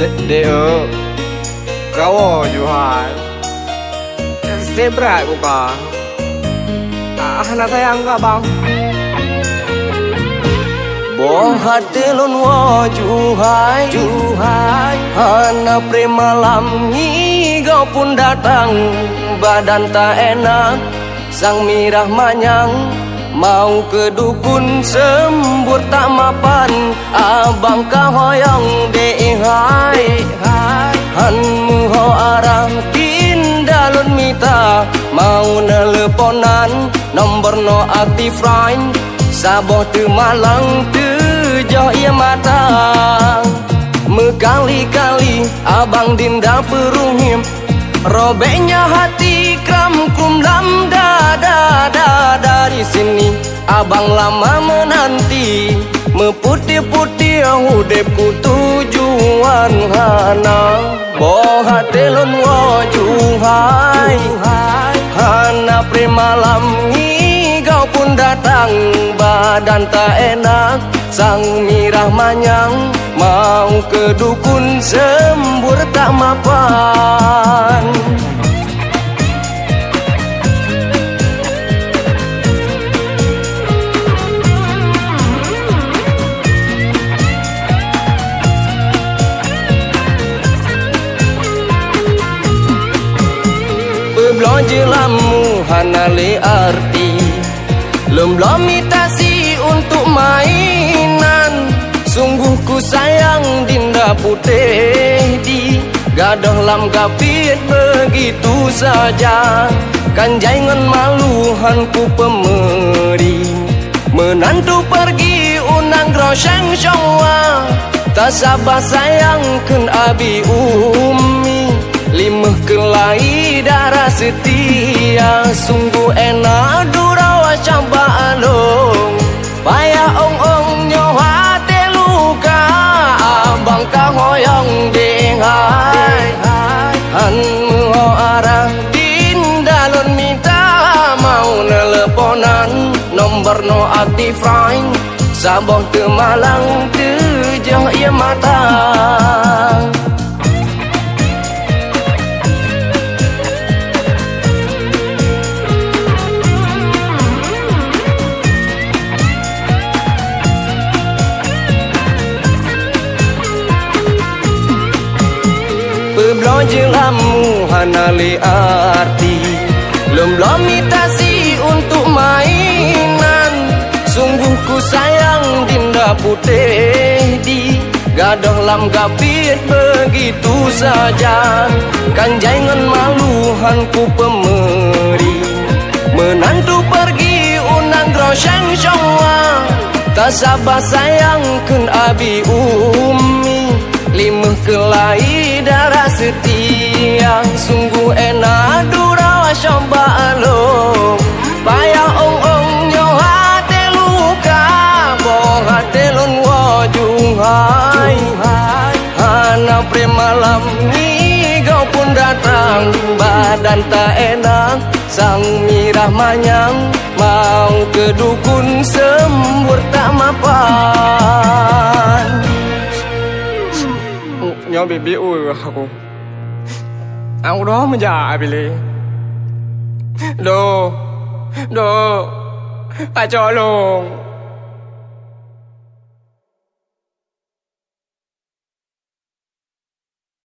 Deo Kau Juhan Sebrat buka. Ah, nak sayang kau bang. Boh hati lun wo juhai Juhai Hana prima lam ni Kau pun datang. Badan tak enak Sang mirah manyang Mau ke dukun sembur tak mapan Abang kahoyong de hai hai. Han muho arah pindalun mita Mau neleponan Nombor no aktif line Saboh tu malang tu joh ia matang Mekali-kali abang dinda peruhim Robeknya hati kram kum lam abang lama menanti Meputih-putih hudepku tujuan hana. Hati lon wajuhai Hana premalam ini kau pun datang badan tak enak. Sang mirah manyang Mau ke dukun sembur tak mapan Beblonje lamu hanale arti. Lom-lom mitasi untuk mainan. Sungguh ku sayang dinda putih di Gadah lam gapit begitu saja. Kan jangan maluhan ku pemeri. Menantu pergi unang groseng syawa Tak sabar sayang ken abi umi Limah kelai darah setia Sungguh enak durawa coba alung Payah ong-ong nyawa luka Abang kahoyong dengai Han muho arah dindalun minta Mau neleponan Nombor no aktif line Saboh ke malang Tujuh ia matang Pebloje lamu hanali arti. Lom lomitasi untuk mainan. Sungguh ku sayang dinda putih di. Gadah lam gapit begitu saja. Kan jangan maluhan ku pemeri. Menantu pergi unang groseng syawa Tak sabar sayang kun abi umi. Limah kelai darah setia Sungguh enak durawa coba alung Payah ong-ong nyoh hati luka. Boh hati lun wajung hai Hana premalam ni kau pun datang. Badan tak enak Sang mirah manyang. Mau ke dukun sembur tak mapan. Nyo bibi ui aku Ông đó mới già bị lì, Đồ Đồ Bà cho luôn.